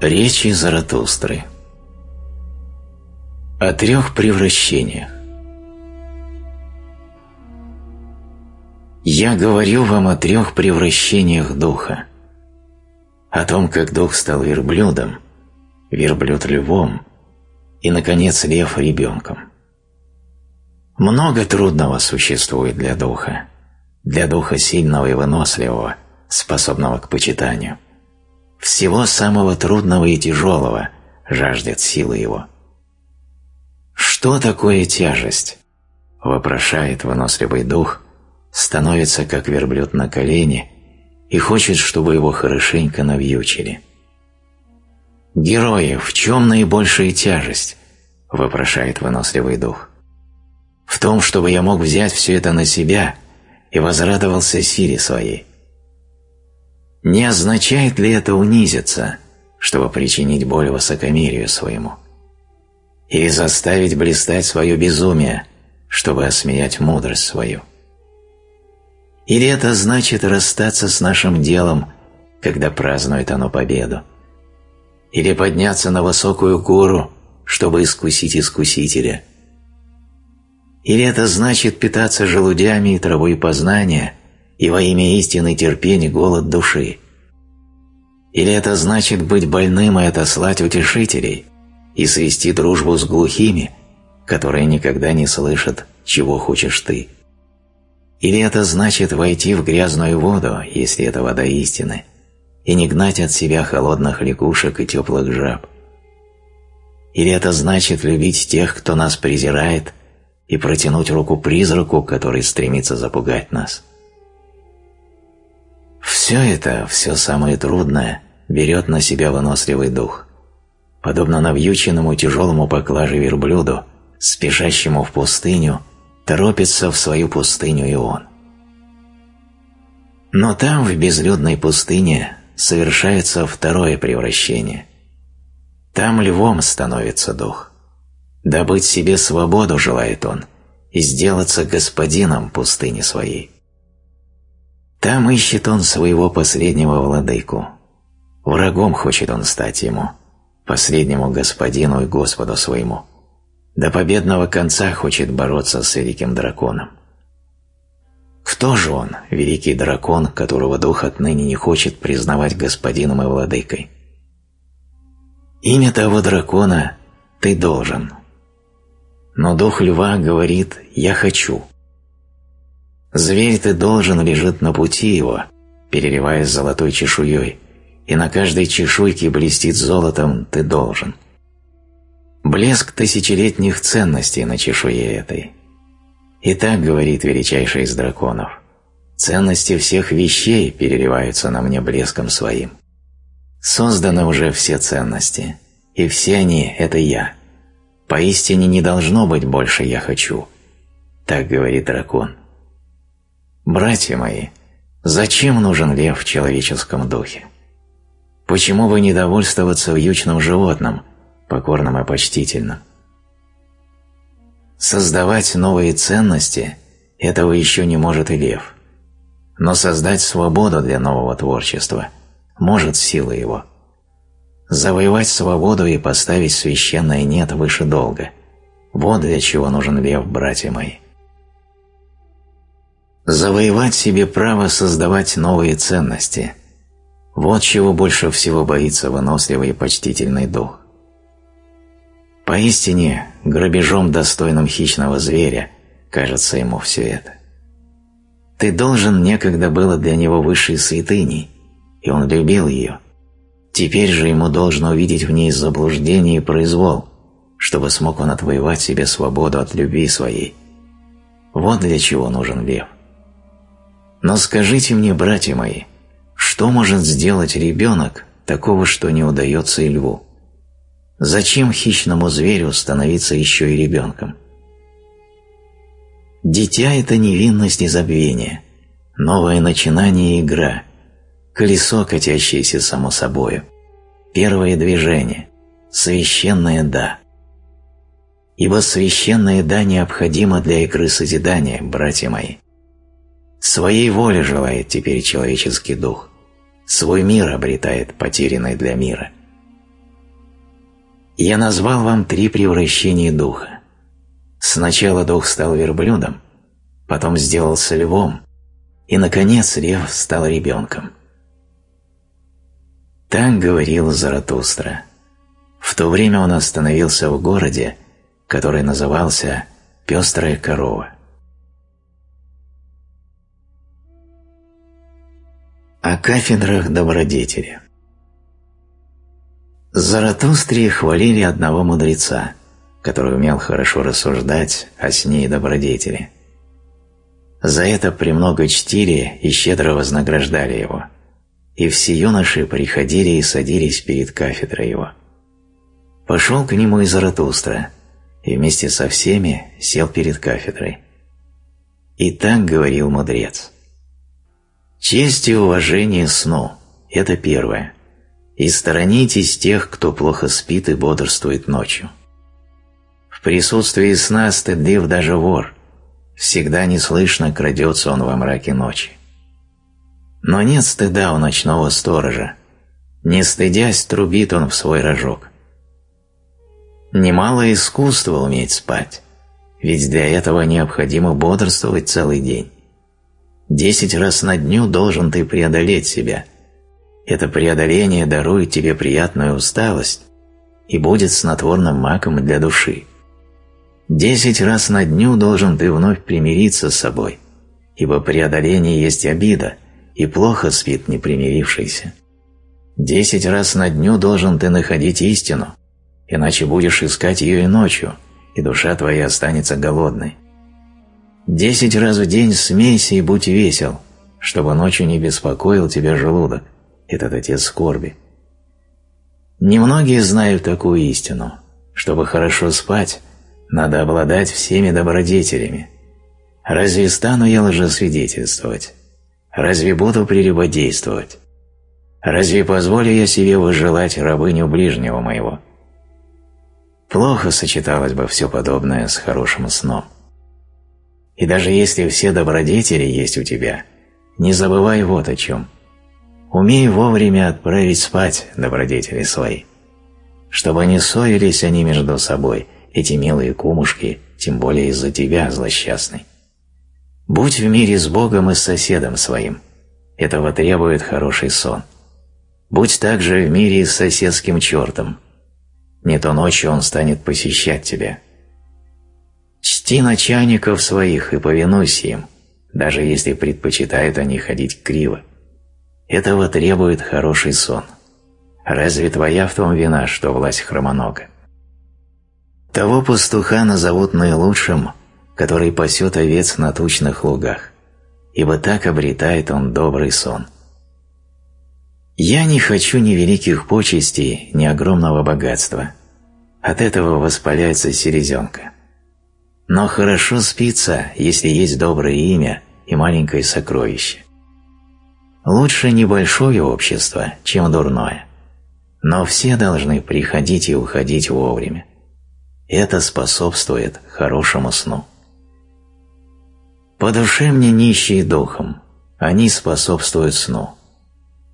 Речи Заратустры О трех превращениях Я говорю вам о трех превращениях духа. О том, как дух стал верблюдом, верблюд львом и, наконец, лев ребенком. Много трудного существует для духа, для духа сильного и выносливого, способного к почитанию – всего самого трудного и тяжелого жаждет силы его. «Что такое тяжесть?» – вопрошает выносливый дух, становится как верблюд на колени и хочет, чтобы его хорошенько навьючили. «Герои, в чем наибольшая тяжесть?» – вопрошает выносливый дух. «В том, чтобы я мог взять все это на себя и возрадовался силе своей. Не означает ли это унизиться, чтобы причинить боль высокомерию своему? Или заставить блистать свое безумие, чтобы осмеять мудрость свою? Или это значит расстаться с нашим делом, когда празднует оно победу? Или подняться на высокую гору, чтобы искусить искусителя? Или это значит питаться желудями и травой познания – и во имя истины терпеть голод души? Или это значит быть больным и отослать утешителей и свести дружбу с глухими, которые никогда не слышат, чего хочешь ты? Или это значит войти в грязную воду, если это вода истины, и не гнать от себя холодных лягушек и теплых жаб? Или это значит любить тех, кто нас презирает, и протянуть руку призраку, который стремится запугать нас? Все это, все самое трудное, берет на себя выносливый дух. Подобно навьюченному тяжелому поклаже верблюду, спешащему в пустыню, торопится в свою пустыню и он. Но там, в безлюдной пустыне, совершается второе превращение. Там львом становится дух. Добыть себе свободу желает он и сделаться господином пустыни своей. Там ищет он своего последнего владыку. Врагом хочет он стать ему, последнему господину и Господу своему. До победного конца хочет бороться с великим драконом. Кто же он, великий дракон, которого дух отныне не хочет признавать господином и владыкой? Имя того дракона ты должен. Но дух льва говорит «я хочу». Зверь ты должен лежит на пути его, переливаясь золотой чешуей, и на каждой чешуйке блестит золотом ты должен. Блеск тысячелетних ценностей на чешуе этой. И так говорит величайший из драконов. Ценности всех вещей переливаются на мне блеском своим. Созданы уже все ценности, и все они – это я. Поистине не должно быть больше «я хочу». Так говорит дракон. Братья мои, зачем нужен лев в человеческом духе? Почему бы не довольствоваться вьючным животным, покорным и почтительным? Создавать новые ценности – этого еще не может и лев. Но создать свободу для нового творчества может сила его. Завоевать свободу и поставить священное «нет» выше долга – вот для чего нужен лев, братья мои. Завоевать себе право создавать новые ценности – вот чего больше всего боится выносливый и почтительный дух. Поистине, грабежом достойным хищного зверя кажется ему все это. Ты должен некогда было для него высшей святыней, и он любил ее. Теперь же ему должно увидеть в ней заблуждение и произвол, чтобы смог он отвоевать себе свободу от любви своей. Вот для чего нужен лев. Но скажите мне, братья мои, что может сделать ребенок такого, что не удается и льву? Зачем хищному зверю становиться еще и ребенком? Дитя – это невинность и забвение, новое начинание и игра, колесо, катящееся само собою, первое движение, священное «да». Ибо священное «да» необходимо для игры созидания, братья мои. Своей воли желает теперь человеческий дух. Свой мир обретает потерянный для мира. Я назвал вам три превращения духа. Сначала дух стал верблюдом, потом сделался львом, и, наконец, лев стал ребенком. Так говорил Заратустра. В то время он остановился в городе, который назывался «Пестрая корова». О кафедрах добродетели Заратустре хвалили одного мудреца, который умел хорошо рассуждать о сне и добродетели. За это премного чтили и щедро вознаграждали его, и все юноши приходили и садились перед кафедрой его. Пошел к нему и Заратустра, и вместе со всеми сел перед кафедрой. И так говорил мудрец. Честь и уважение сну – это первое. И сторонитесь тех, кто плохо спит и бодрствует ночью. В присутствии сна стыдлив даже вор. Всегда неслышно крадется он во мраке ночи. Но нет стыда у ночного сторожа. Не стыдясь, трубит он в свой рожок. Немало искусства уметь спать, ведь для этого необходимо бодрствовать целый день. Десять раз на дню должен ты преодолеть себя. Это преодоление дарует тебе приятную усталость и будет снотворным маком для души. Десять раз на дню должен ты вновь примириться с собой, ибо преодоление есть обида, и плохо спит непримирившийся. Десять раз на дню должен ты находить истину, иначе будешь искать ее и ночью, и душа твоя останется голодной. Десять раз в день смейся и будь весел, чтобы ночью не беспокоил тебя желудок, этот отец скорби. Немногие знают такую истину. Чтобы хорошо спать, надо обладать всеми добродетелями. Разве стану я лжесвидетельствовать? Разве буду прелюбодействовать? Разве позволю я себе выжелать рабыню ближнего моего? Плохо сочеталось бы все подобное с хорошим сном. И даже если все добродетели есть у тебя, не забывай вот о чем. Умей вовремя отправить спать добродетели свои, чтобы не ссорились они между собой, эти милые кумушки, тем более из-за тебя, злосчастный. Будь в мире с Богом и с соседом своим. Этого требует хороший сон. Будь также в мире с соседским чертом. Не то ночью он станет посещать тебя – Чти начальников своих и повинуйся им, даже если предпочитают они ходить криво. Этого требует хороший сон. Разве твоя в том вина, что власть хромонога? Того пастуха назовут наилучшим, который пасет овец на тучных лугах, ибо так обретает он добрый сон. Я не хочу ни великих почестей, ни огромного богатства. От этого воспаляется селезенка. Но хорошо спится, если есть доброе имя и маленькое сокровище. Лучше небольшое общество, чем дурное. Но все должны приходить и уходить вовремя. Это способствует хорошему сну. По душе мне нищие духом, они способствуют сну.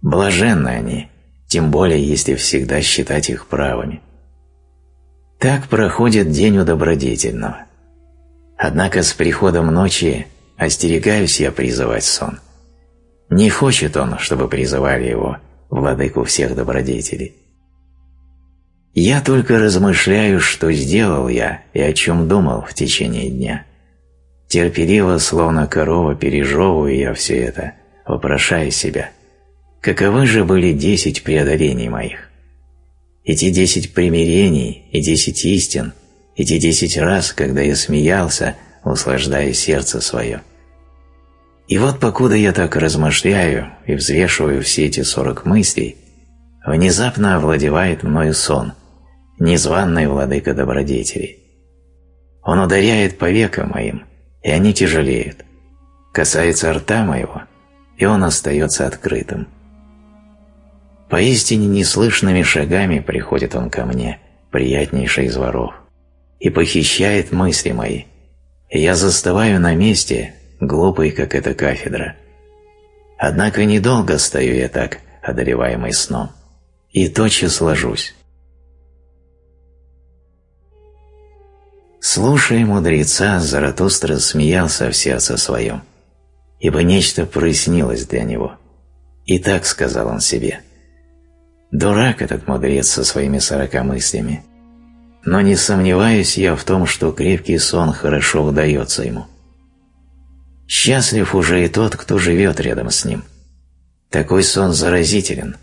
Блаженны они, тем более если всегда считать их правыми. Так проходит день у добродетельного – Однако с приходом ночи остерегаюсь я призывать сон. Не хочет он, чтобы призывали его, владыку всех добродетелей. Я только размышляю, что сделал я и о чем думал в течение дня. Терпеливо, словно корова, пережевываю я все это, вопрошая себя, каковы же были десять преодолений моих? Эти десять примирений и десять истин – эти десять раз, когда я смеялся, услаждая сердце свое. И вот покуда я так размышляю и взвешиваю все эти сорок мыслей, внезапно овладевает мною сон, незваный владыка добродетелей. Он ударяет по векам моим, и они тяжелеют. Касается рта моего, и он остается открытым. Поистине неслышными шагами приходит он ко мне, приятнейший из воров и похищает мысли мои. я застываю на месте, глупый, как эта кафедра. Однако недолго стою я так, одолеваемый сном, и тотчас ложусь. Слушая мудреца, Заратустра смеялся в сердце своем, ибо нечто прояснилось для него. И так сказал он себе. Дурак этот мудрец со своими сорока мыслями, но не сомневаюсь я в том, что крепкий сон хорошо удается ему. Счастлив уже и тот, кто живет рядом с ним. Такой сон заразителен,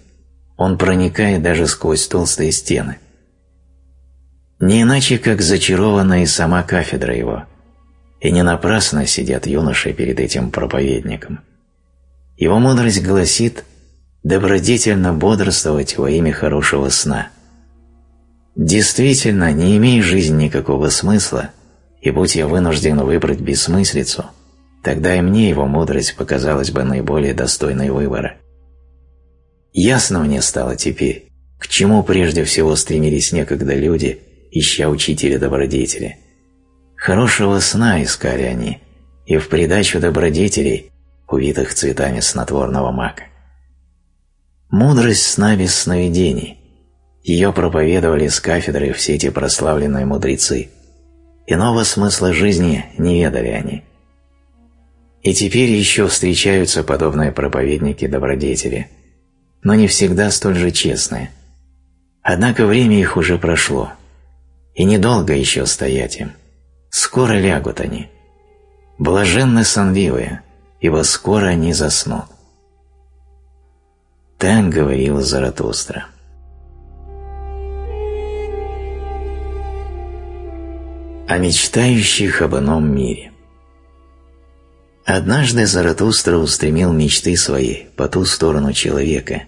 он проникает даже сквозь толстые стены. Не иначе, как зачарована и сама кафедра его, и не напрасно сидят юноши перед этим проповедником. Его мудрость гласит добродетельно бодрствовать во имя хорошего сна. Действительно, не имея жизнь никакого смысла, и будь я вынужден выбрать бессмыслицу, тогда и мне его мудрость показалась бы наиболее достойной выбора. Ясно мне стало теперь, к чему прежде всего стремились некогда люди, ища учителя добродетели. Хорошего сна искали они, и в придачу добродетелей, увитых цветами снотворного мака. Мудрость сна без сновидений. Ее проповедовали с кафедры все эти прославленные мудрецы. Иного смысла жизни не ведали они. И теперь еще встречаются подобные проповедники-добродетели – но не всегда столь же честные. Однако время их уже прошло, и недолго еще стоять им. Скоро лягут они. Блаженны сонливые, ибо скоро они заснут. Так говорил Заратустра. О мечтающих об ином мире. Однажды Заратустра устремил мечты свои по ту сторону человека,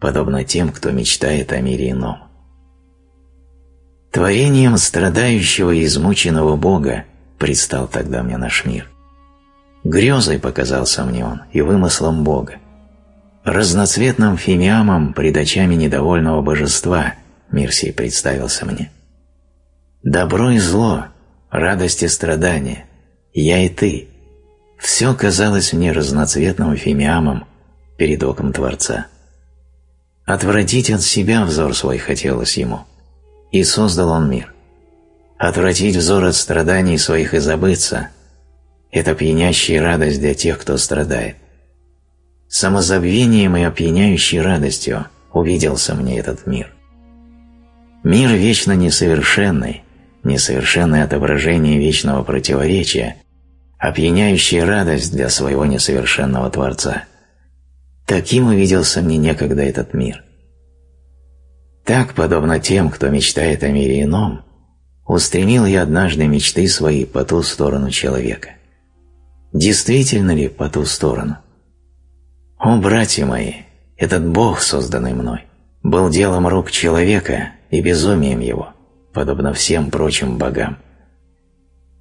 подобно тем, кто мечтает о мире ином. Творением страдающего и измученного Бога предстал тогда мне наш мир. Грезой показался мне он и вымыслом Бога. Разноцветным фимиамом пред очами недовольного божества мир сей представился мне. Добро и зло, радость и страдания, я и ты – все казалось мне разноцветным фимиамом перед оком Творца. Отвратить от себя взор свой хотелось ему, и создал он мир. Отвратить взор от страданий своих и забыться – это пьянящая радость для тех, кто страдает. Самозабвением и опьяняющей радостью увиделся мне этот мир. Мир вечно несовершенный, несовершенное отображение вечного противоречия, опьяняющая радость для своего несовершенного Творца – Таким увиделся мне некогда этот мир. Так, подобно тем, кто мечтает о мире ином, устремил я однажды мечты свои по ту сторону человека. Действительно ли по ту сторону? О, братья мои, этот Бог, созданный мной, был делом рук человека и безумием его, подобно всем прочим богам.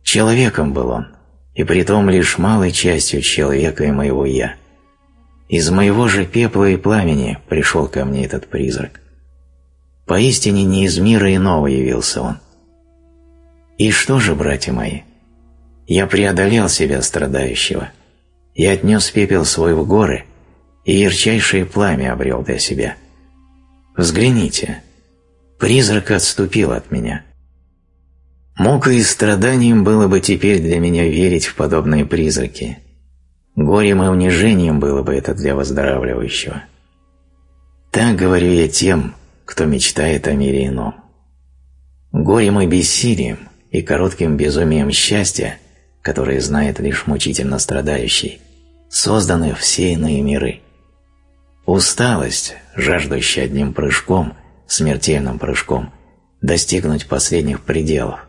Человеком был он, и притом лишь малой частью человека и моего «я». Из моего же пепла и пламени пришел ко мне этот призрак. Поистине не из мира иного явился он. И что же, братья мои? Я преодолел себя страдающего. Я отнес пепел свой в горы и ярчайшее пламя обрел для себя. Взгляните, призрак отступил от меня. Мукой и страданием было бы теперь для меня верить в подобные призраки – Горем и унижением было бы это для выздоравливающего. Так говорю я тем, кто мечтает о мире ином. Горем и бессилием и коротким безумием счастья, которое знает лишь мучительно страдающий, созданы все иные миры. Усталость, жаждущая одним прыжком, смертельным прыжком, достигнуть последних пределов.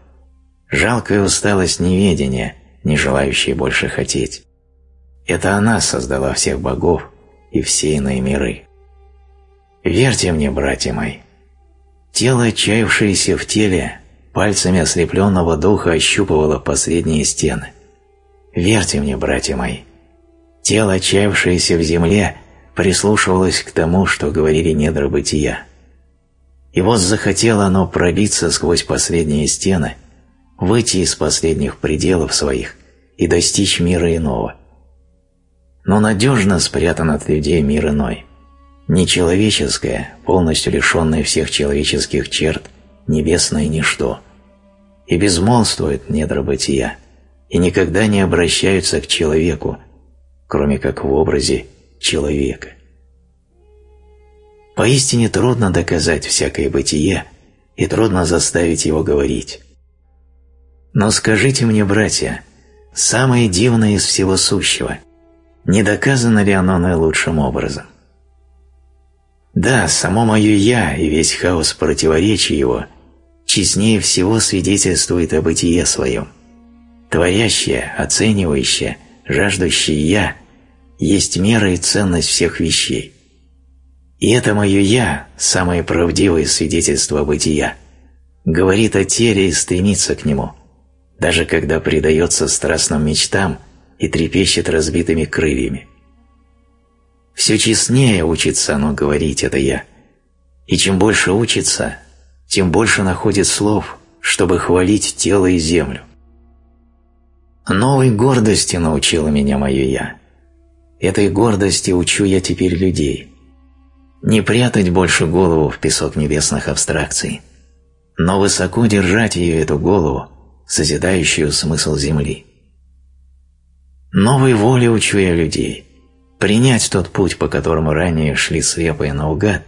Жалкая усталость неведения, не желающая больше хотеть. Это она создала всех богов и все иные миры. Верьте мне, братья мои, тело, отчаявшееся в теле, пальцами ослепленного духа ощупывало последние стены. Верьте мне, братья мои, тело, отчаявшееся в земле, прислушивалось к тому, что говорили недра бытия. И вот захотело оно пробиться сквозь последние стены, выйти из последних пределов своих и достичь мира иного – но надежно спрятан от людей мир иной. Нечеловеческое, полностью лишенное всех человеческих черт, небесное ничто. и безмолвствуют недра бытия, и никогда не обращаются к человеку, кроме как в образе человека. Поистине трудно доказать всякое бытие, и трудно заставить его говорить. Но скажите мне, братья, самое дивное из всего сущего, не доказано ли оно наилучшим образом? Да, само мое «я» и весь хаос противоречий его честнее всего свидетельствует о бытие своем. Творящее, оценивающее, жаждущее «я» есть мера и ценность всех вещей. И это мое «я», самое правдивое свидетельство бытия, говорит о теле и стремится к нему, даже когда предается страстным мечтам и трепещет разбитыми крыльями. Все честнее учится оно говорить это «я», и чем больше учится, тем больше находит слов, чтобы хвалить тело и землю. Новой гордости научила меня мое «я». Этой гордости учу я теперь людей. Не прятать больше голову в песок небесных абстракций, но высоко держать ее, эту голову, созидающую смысл земли. Новой воле учу я людей – принять тот путь, по которому ранее шли слепо наугад,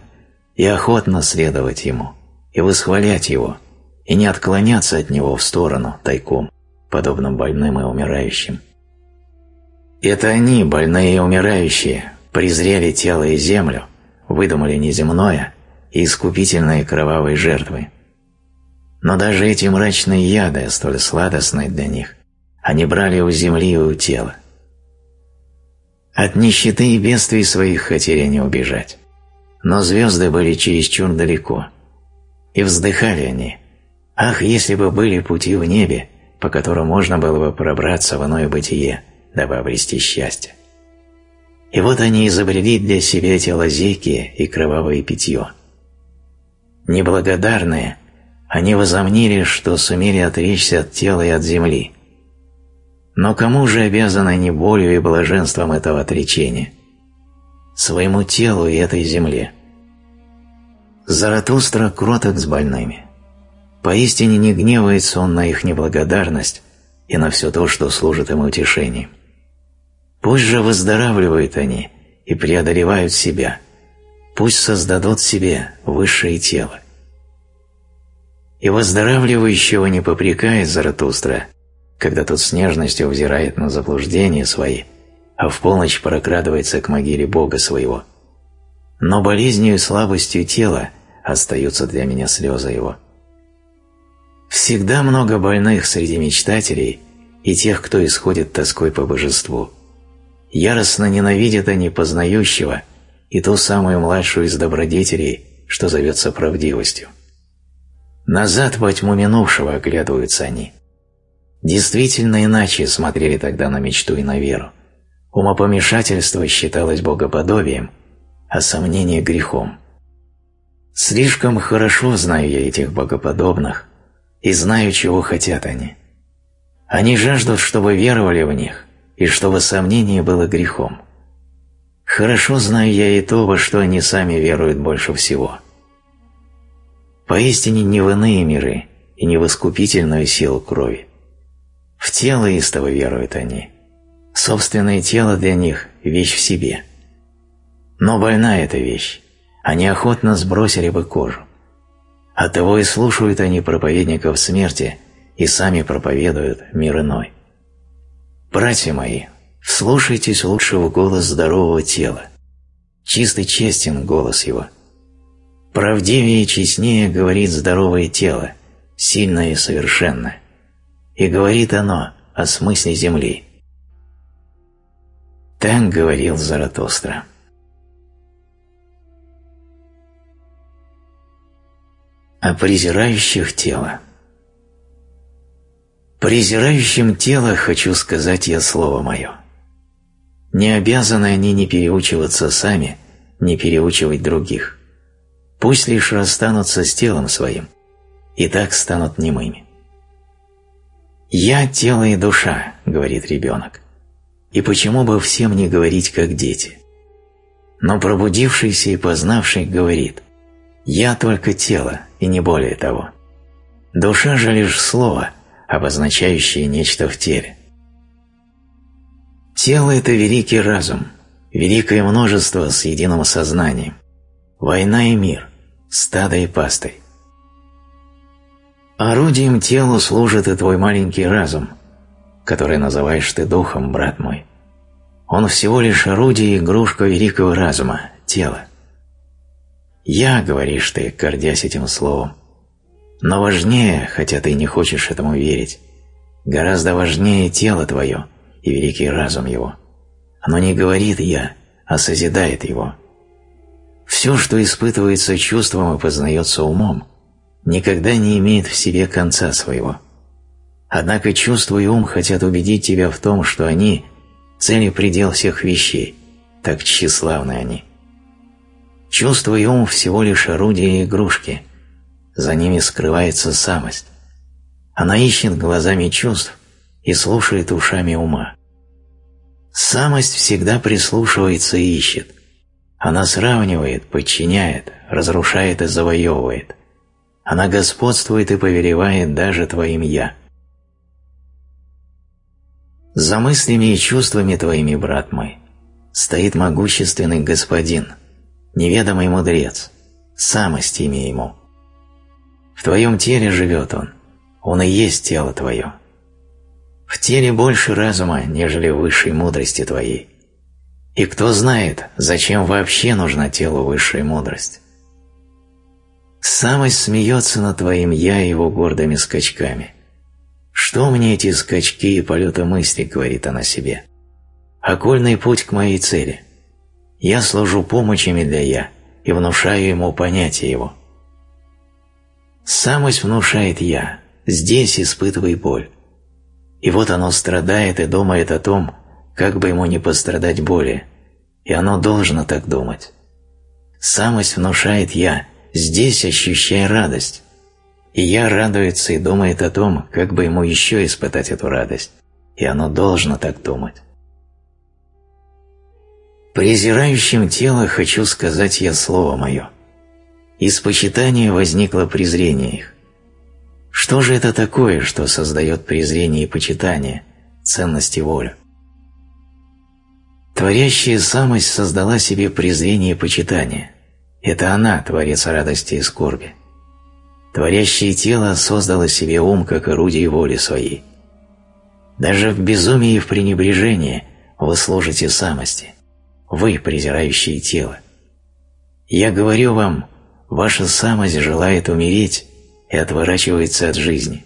и охотно следовать ему, и восхвалять его, и не отклоняться от него в сторону, тайком, подобно больным и умирающим. Это они, больные и умирающие, презрели тело и землю, выдумали неземное и искупительные кровавые жертвы. Но даже эти мрачные яды, столь сладостные для них, они брали у земли и у тела. От нищеты и бедствий своих хотели они убежать. Но звезды были чересчур далеко. И вздыхали они. Ах, если бы были пути в небе, по которым можно было бы пробраться в иное бытие, дабы обрести счастье. И вот они изобрели для себя эти лазейки и кровавое питье. Неблагодарные, они возомнили, что сумели отречься от тела и от земли, но кому же обязаны они болью и блаженством этого отречения? Своему телу и этой земле. Заратустра кроток с больными. Поистине не гневается он на их неблагодарность и на все то, что служит им утешением. Пусть же выздоравливают они и преодолевают себя, пусть создадут себе высшее тело. И выздоравливающего не попрекает Заратустра, когда тот с нежностью взирает на заблуждения свои, а в полночь прокрадывается к могиле Бога своего. Но болезнью и слабостью тела остаются для меня слезы его. Всегда много больных среди мечтателей и тех, кто исходит тоской по божеству. Яростно ненавидят они познающего и ту самую младшую из добродетелей, что зовется правдивостью. Назад во тьму минувшего оглядываются они – Действительно иначе смотрели тогда на мечту и на веру. Умопомешательство считалось богоподобием, а сомнение – грехом. Слишком хорошо знаю я этих богоподобных и знаю, чего хотят они. Они жаждут, чтобы веровали в них, и чтобы сомнение было грехом. Хорошо знаю я и то, во что они сами веруют больше всего. Поистине не в иные миры и не в искупительную силу крови. В тело истово веруют они. Собственное тело для них – вещь в себе. Но больна эта вещь. Они охотно сбросили бы кожу. Оттого и слушают они проповедников смерти и сами проповедуют мир иной. Братья мои, вслушайтесь лучше в голос здорового тела. Чистый честен голос его. Правдивее и честнее говорит здоровое тело, сильное и совершенное и говорит оно о смысле Земли. Так говорил Заратустра. О презирающих тело. Презирающим тело хочу сказать я слово мое. Не обязаны они не переучиваться сами, не переучивать других. Пусть лишь расстанутся с телом своим, и так станут немыми. «Я – тело и душа», – говорит ребенок. И почему бы всем не говорить, как дети? Но пробудившийся и познавший говорит «Я только тело, и не более того». Душа же лишь слово, обозначающие нечто в теле. Тело – это великий разум, великое множество с единым сознанием, война и мир, стадо и пастой. Орудием телу служит и твой маленький разум, который называешь ты духом, брат мой. Он всего лишь орудие и игрушка великого разума, тела. «Я», — говоришь ты, гордясь этим словом. Но важнее, хотя ты не хочешь этому верить, гораздо важнее тело твое и великий разум его. Оно не говорит «я», а созидает его. Все, что испытывается чувством и познается умом, никогда не имеет в себе конца своего. Однако чувство и ум хотят убедить тебя в том, что они – цель и предел всех вещей, так тщеславны они. Чувство и ум всего лишь орудия и игрушки, за ними скрывается самость. Она ищет глазами чувств и слушает ушами ума. Самость всегда прислушивается и ищет. Она сравнивает, подчиняет, разрушает и завоевывает. Она господствует и повелевает даже твоим «я». За мыслями и чувствами твоими, брат мой, стоит могущественный господин, неведомый мудрец, самость имя ему. В твоем теле живет он, он и есть тело твое. В теле больше разума, нежели высшей мудрости твоей. И кто знает, зачем вообще нужна телу высшая мудрость? Самость смеется над твоим «я» его гордыми скачками. «Что мне эти скачки и полеты мысли?» — говорит она себе. «Окольный путь к моей цели. Я служу помощями для «я» и внушаю ему понятие его». Самость внушает «я», здесь испытывай боль. И вот оно страдает и думает о том, как бы ему не пострадать более, и оно должно так думать. Самость внушает «я», здесь ощущая радость, и «я» радуется и думает о том, как бы ему еще испытать эту радость, и оно должно так думать. Презирающим тело хочу сказать я слово мое. Из почитания возникло презрение их. Что же это такое, что создает презрение и почитание, ценность и волю? Творящая самость создала себе презрение и почитание. Это она, творец радости и скорби. Творящее тело создало себе ум как орудие воли своей. Даже в безумии и в пренебрежении вы служите самости. Вы, презирающие тело. Я говорю вам, ваша самость желает умереть и отворачивается от жизни.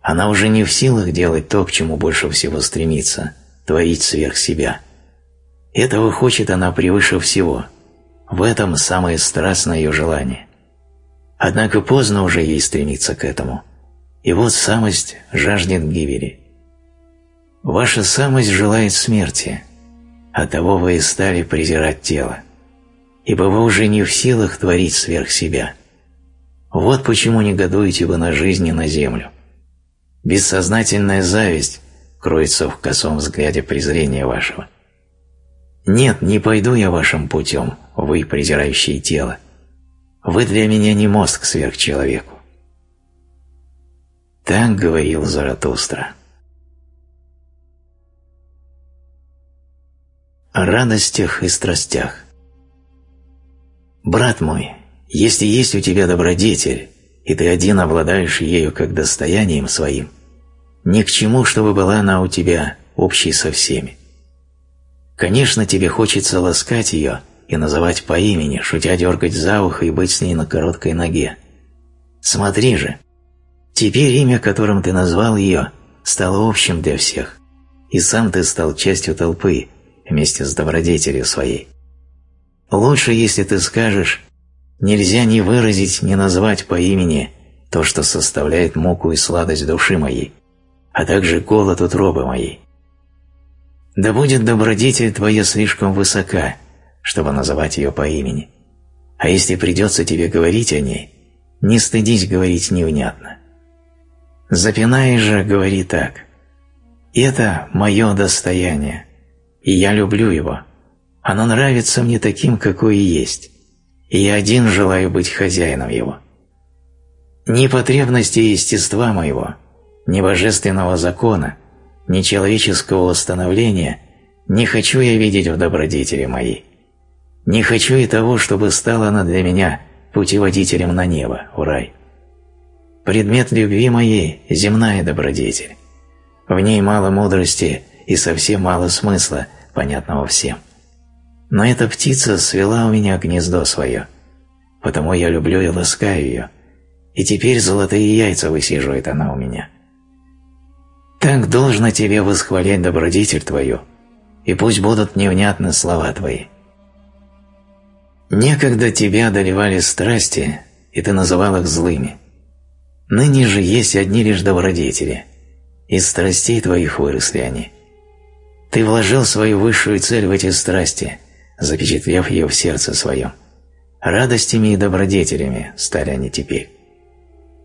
Она уже не в силах делать то, к чему больше всего стремится, творить сверх себя. Этого хочет она превыше всего. В этом самое страстное ее желание. Однако поздно уже ей стремиться к этому. И вот самость жаждет гибели. Ваша самость желает смерти, оттого вы и стали презирать тело, ибо вы уже не в силах творить сверх себя – вот почему негодуете вы на жизнь и на землю. Бессознательная зависть кроется в косом взгляде презрения вашего. Нет, не пойду я вашим путем, вы, презирающие тело. Вы для меня не мозг сверхчеловеку. Так говорил Заратустра. О радостях и страстях. Брат мой, если есть у тебя добродетель, и ты один обладаешь ею как достоянием своим, ни к чему, чтобы была она у тебя общей со всеми. Конечно, тебе хочется ласкать ее и называть по имени, шутя дергать за ухо и быть с ней на короткой ноге. Смотри же, теперь имя, которым ты назвал ее, стало общим для всех, и сам ты стал частью толпы вместе с добродетелью своей. Лучше, если ты скажешь Нельзя ни выразить, ни назвать по имени то, что составляет муку и сладость души моей, а также голод утробы моей. Да будет добродетель твоя слишком высока, чтобы называть ее по имени. А если придется тебе говорить о ней, не стыдись говорить невнятно. Запинаешь же, говори так. Это мое достояние, и я люблю его. Оно нравится мне таким, какое есть и я один желаю быть хозяином его. Ни потребности естества моего, ни божественного закона, ни человеческого восстановления не хочу я видеть в добродетели моей. Не хочу и того, чтобы стала она для меня путеводителем на небо, в рай. Предмет любви моей – земная добродетель. В ней мало мудрости и совсем мало смысла, понятного всем. Но эта птица свела у меня гнездо свое, потому я люблю и ласкаю ее, и теперь золотые яйца высиживает она у меня. Так должно тебе восхвалять добродетель твою, и пусть будут невнятны слова твои. Некогда тебя одолевали страсти, и ты называл их злыми. Ныне же есть одни лишь добродетели, из страстей твоих выросли они. Ты вложил свою высшую цель в эти страсти, запечатлев ее в сердце своем. Радостями и добродетелями стали они теперь.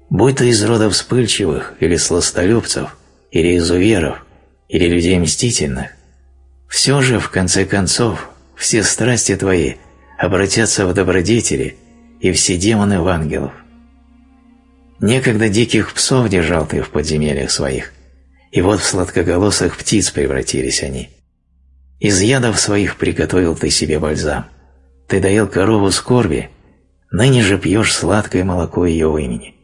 Будь то из рода вспыльчивых или сластолюбцев, или изуверов, или людей мстительных, все же, в конце концов, все страсти твои обратятся в добродетели и все демоны в ангелов. Некогда диких псов держал ты в подземельях своих, и вот в сладкоголосых птиц превратились они. Из ядов своих приготовил ты себе бальзам. Ты доел корову скорби, ныне же пьешь сладкое молоко ее имени.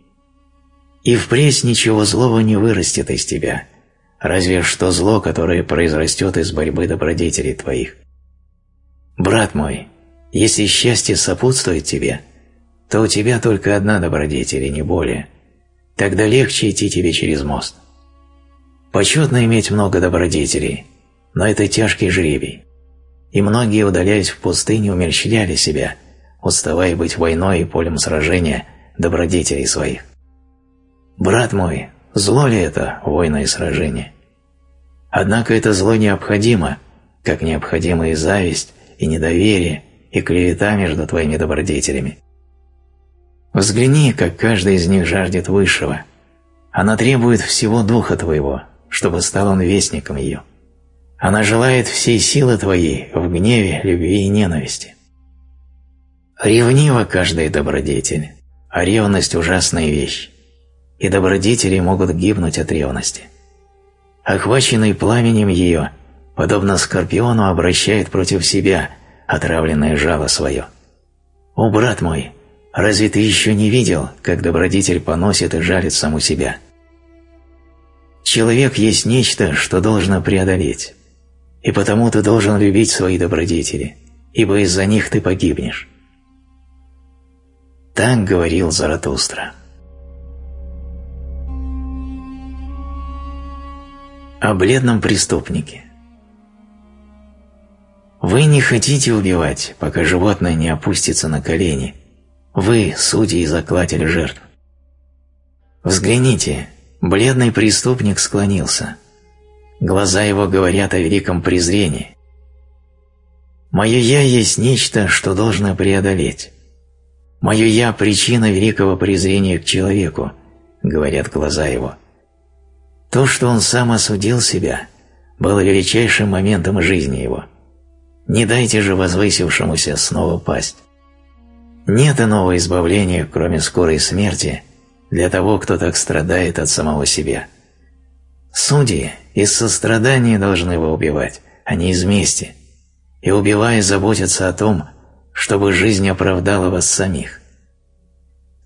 И впредь ничего злого не вырастет из тебя, разве что зло, которое произрастет из борьбы добродетелей твоих. Брат мой, если счастье сопутствует тебе, то у тебя только одна добродетель и не более. Тогда легче идти тебе через мост. Почетно иметь много добродетелей, но это тяжкий жребий. И многие, удаляясь в пустыню, умерщвляли себя, уставая быть войной и полем сражения добродетелей своих. Брат мой, зло ли это, война и сражение? Однако это зло необходимо, как необходима и зависть, и недоверие, и клевета между твоими добродетелями. Взгляни, как каждый из них жаждет высшего. Она требует всего духа твоего, чтобы стал он вестником ее. Она желает всей силы твоей в гневе, любви и ненависти. Ревнива каждая добродетель, а ревность – ужасная вещь, и добродетели могут гибнуть от ревности охваченный пламенем ее, подобно скорпиону, обращает против себя отравленное жало свое. «О, брат мой, разве ты еще не видел, как добродетель поносит и жалит саму себя?» Человек есть нечто, что должно преодолеть, и потому ты должен любить свои добродетели, ибо из-за них ты погибнешь. Так говорил Заратустра. О бледном преступнике. Вы не хотите убивать, пока животное не опустится на колени. Вы – судьи и заклатель жертв. Взгляните, бледный преступник склонился. Глаза его говорят о великом презрении. Мое «я» есть нечто, что должно преодолеть. Мое «я» – причина великого презрения к человеку, говорят глаза его. То, что он сам осудил себя, было величайшим моментом жизни его. Не дайте же возвысившемуся снова пасть. Нет иного избавления, кроме скорой смерти, для того, кто так страдает от самого себя. Судьи из сострадания должны его убивать, а не из мести, и убивая заботятся о том, чтобы жизнь оправдала вас самих.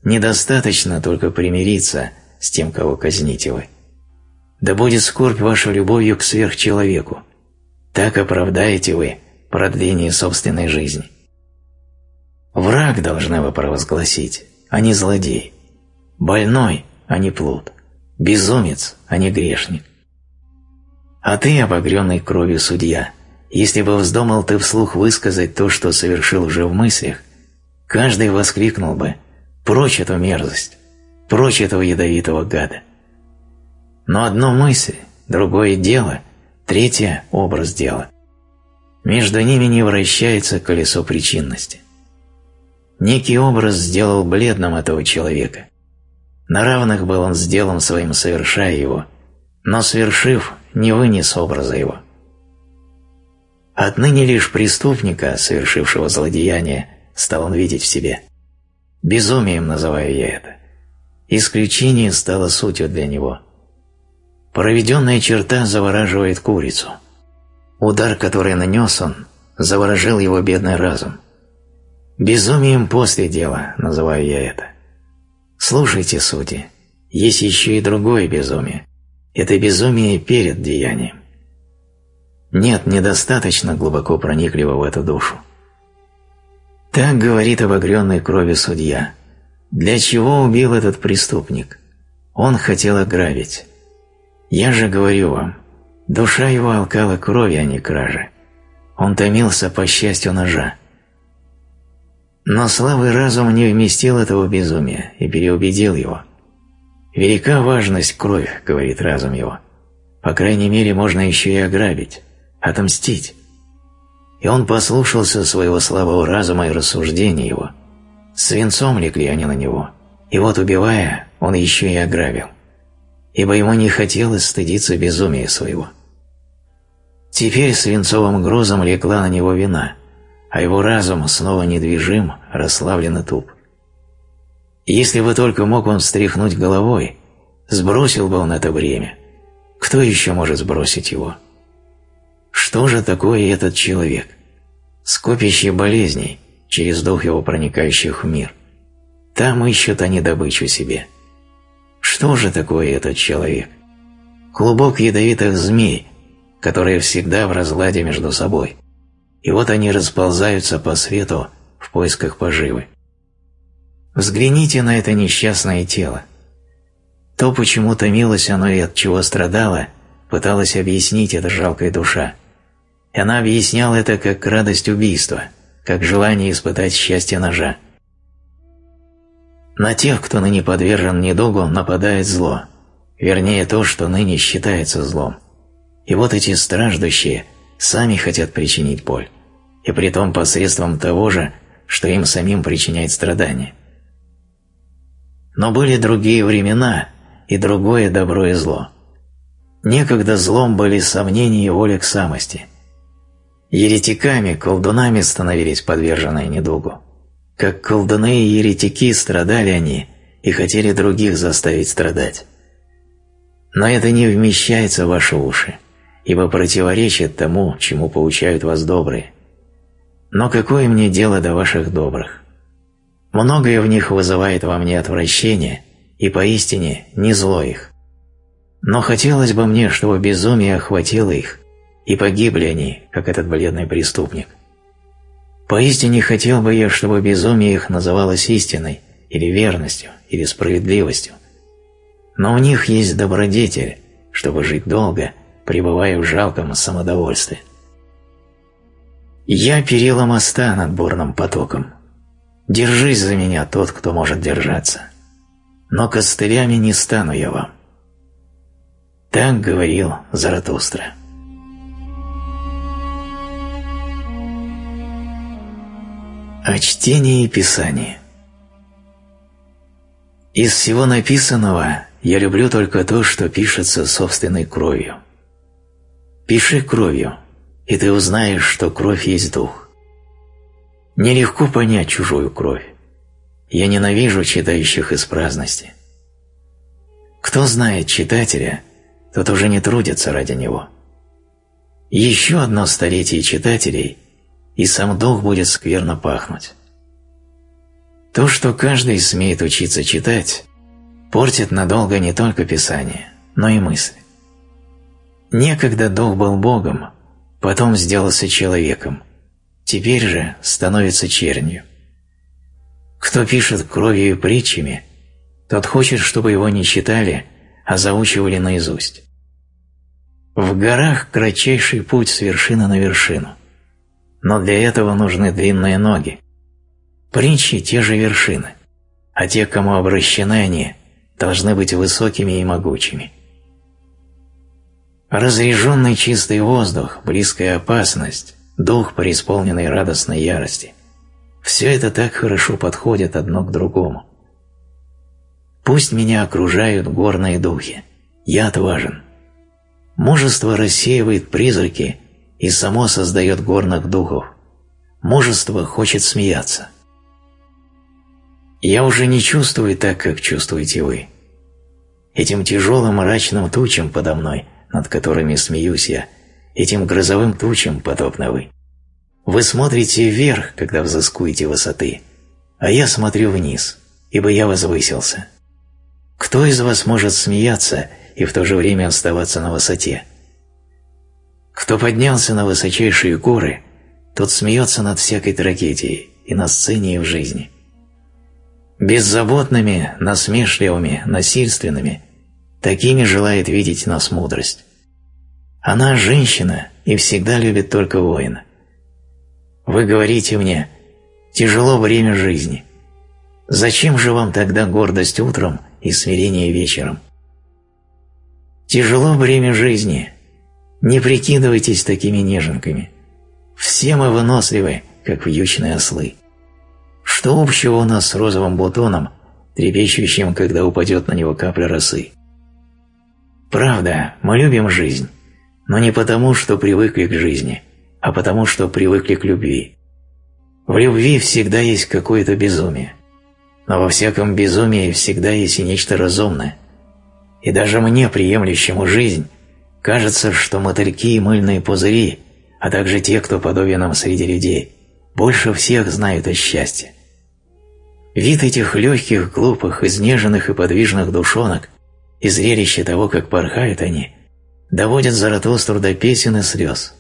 Недостаточно только примириться с тем, кого казните вы. Да будет скорбь ваша любовью к сверхчеловеку. Так оправдаете вы продление собственной жизни. Враг должны вы провозгласить, а не злодей. Больной, а не плут. Безумец, а не грешник. А ты, обогренный кровью судья, если бы вздумал ты вслух высказать то, что совершил уже в мыслях, каждый воскликнул бы «Прочь эту мерзость! Прочь этого ядовитого гада!» Но одно мысль, другое дело, третье – образ дела. Между ними не вращается колесо причинности. Некий образ сделал бледным этого человека. На равных был он сделан своим совершая его, но свершив, не вынес образа его. Отныне лишь преступника, совершившего злодеяние, стал он видеть в себе. Безумием называю я это. Исключение стало сутью для него – Проведенная черта завораживает курицу. Удар, который нанес он, заворожил его бедный разум. Безумием после дела, называю я это. Слушайте, судьи, есть еще и другое безумие. Это безумие перед деянием. Нет, недостаточно глубоко проникливо в эту душу. Так говорит обогренной крови судья. Для чего убил этот преступник? Он хотел ограбить. Я же говорю вам, душа его алкала крови, а не кражи. Он томился по счастью ножа. Но слабый разум не вместил этого безумия и переубедил его. «Велика важность кровь», — говорит разум его. «По крайней мере, можно еще и ограбить, отомстить». И он послушался своего слабого разума и рассуждений его. Свинцом легли они на него, и вот, убивая, он еще и ограбил ибо ему не хотелось стыдиться безумия своего. Теперь свинцовым грузом легла на него вина, а его разум снова недвижим, расслаблен и туп. Если бы только мог он встряхнуть головой, сбросил бы он это бремя. Кто еще может сбросить его? Что же такое этот человек? Скопище болезней, через дух его проникающих в мир. Там ищут они добычу себе. Что же такое этот человек? Клубок ядовитых змей, которые всегда в разладе между собой. И вот они расползаются по свету в поисках поживы. Взгляните на это несчастное тело. То, почему томилось оно и от чего страдало, пыталась объяснить эта жалкая душа. И она объясняла это как радость убийства, как желание испытать счастье ножа. На тех, кто ныне подвержен недугу, нападает зло, вернее то, что ныне считается злом. И вот эти страждущие сами хотят причинить боль, и притом посредством того же, что им самим причиняет страдания. Но были другие времена и другое добро и зло. Некогда злом были сомнения и воля к самости. Еретиками, колдунами становились подверженные недугу. Как колдуны и еретики страдали они и хотели других заставить страдать. Но это не вмещается в ваши уши, ибо противоречит тому, чему поучают вас добрые. Но какое мне дело до ваших добрых? Многое в них вызывает во мне отвращение, и поистине не зло их. Но хотелось бы мне, чтобы безумие охватило их, и погибли они, как этот бледный преступник. Поистине хотел бы я, чтобы безумие их называлось истиной, или верностью, или справедливостью. Но у них есть добродетель, чтобы жить долго, пребывая в жалком самодовольстве. Я перила моста над бурным потоком. Держись за меня тот, кто может держаться. Но костылями не стану я вам. Так говорил Заратустра. О чтении Писания Из всего написанного я люблю только то, что пишется собственной кровью. Пиши кровью, и ты узнаешь, что кровь есть дух. Нелегко понять чужую кровь. Я ненавижу читающих из праздности. Кто знает читателя, тот уже не трудится ради него. Еще одно столетие читателей – и сам дух будет скверно пахнуть. То, что каждый смеет учиться читать, портит надолго не только Писание, но и мысли. Некогда дух был Богом, потом сделался человеком, теперь же становится чернью. Кто пишет кровью и притчами, тот хочет, чтобы его не читали, а заучивали наизусть. В горах кратчайший путь с вершины на вершину но для этого нужны длинные ноги. Притчи – те же вершины, а те, кому обращены они, должны быть высокими и могучими. Разреженный чистый воздух, близкая опасность, дух преисполненной радостной ярости – все это так хорошо подходит одно к другому. Пусть меня окружают горные духи, я отважен. Мужество рассеивает призраки – и само создает горных духов. Мужество хочет смеяться. Я уже не чувствую так, как чувствуете вы. этим тяжелым мрачным тучам подо мной, над которыми смеюсь я, этим грозовым тучам подобно вы. Вы смотрите вверх, когда взыскуете высоты, а я смотрю вниз, ибо я возвысился. Кто из вас может смеяться и в то же время оставаться на высоте? Кто поднялся на высочайшие горы, тот смеется над всякой трагедией и на сцене, и в жизни. Беззаботными, насмешливыми, насильственными, такими желает видеть нас мудрость. Она женщина и всегда любит только воина. Вы говорите мне, тяжело время жизни. Зачем же вам тогда гордость утром и смирение вечером? Тяжело время жизни. Не прикидывайтесь такими неженками. Все мы выносливы, как вьючные ослы. Что общего у нас с розовым бутоном, трепещущим, когда упадет на него капля росы? Правда, мы любим жизнь, но не потому, что привыкли к жизни – а потому что привыкли к любви. В любви всегда есть какое-то безумие, но во всяком безумии всегда есть и нечто разумное. И даже мне, приемлющему жизнь, кажется, что мотыльки и мыльные пузыри, а также те, кто подобен нам среди людей, больше всех знают о счастье. Вид этих легких, глупых, изнеженных и подвижных душонок и зрелище того, как порхают они, доводят Заратустру до песен и слез –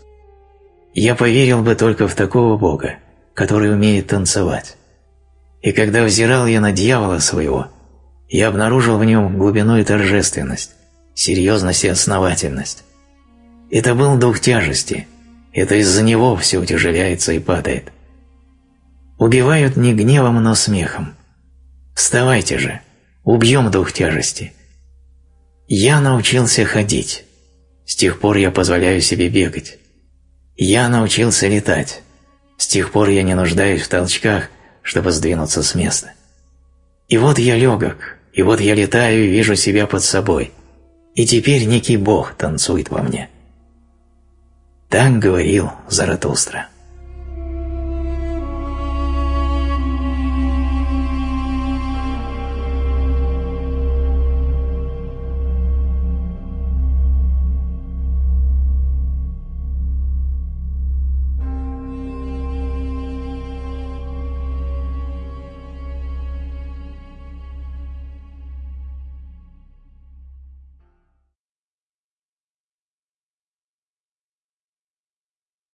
я поверил бы только в такого Бога, который умеет танцевать. И когда взирал я на дьявола своего, я обнаружил в нем глубину и торжественность, серьезность и основательность. Это был дух тяжести, это из-за него все утяжеляется и падает. Убивают не гневом, но смехом. Вставайте же, убьем дух тяжести. Я научился ходить, с тех пор я позволяю себе бегать. Я научился летать. С тех пор я не нуждаюсь в толчках, чтобы сдвинуться с места. И вот я легок, и вот я летаю и вижу себя под собой. И теперь некий бог танцует во мне. Так говорил Заратустра.